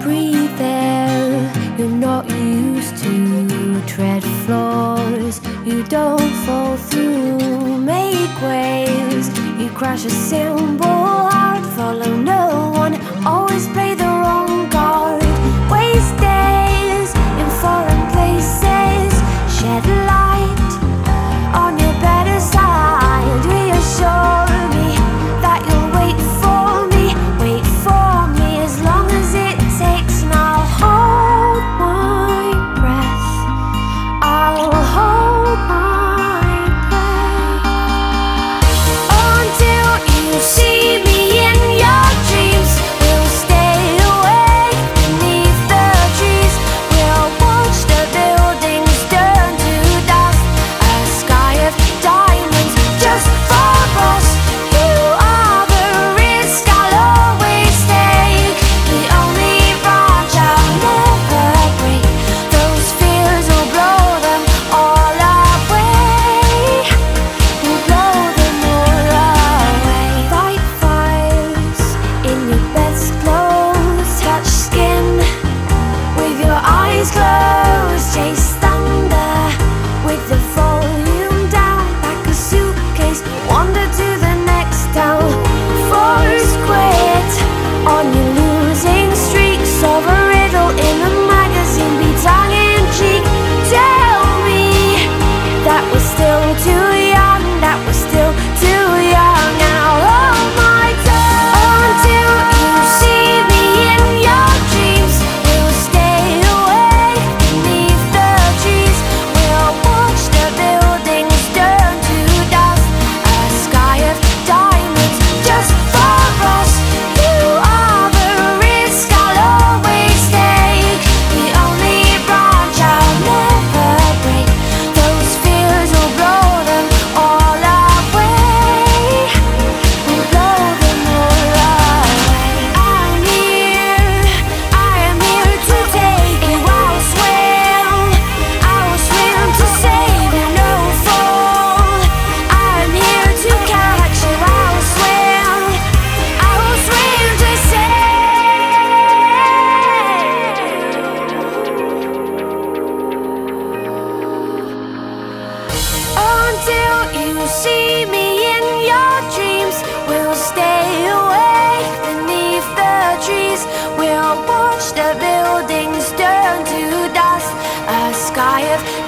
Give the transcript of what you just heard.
breathe air you're not used to. Tread floors you don't fall through. Make waves, you crash a cymbal. live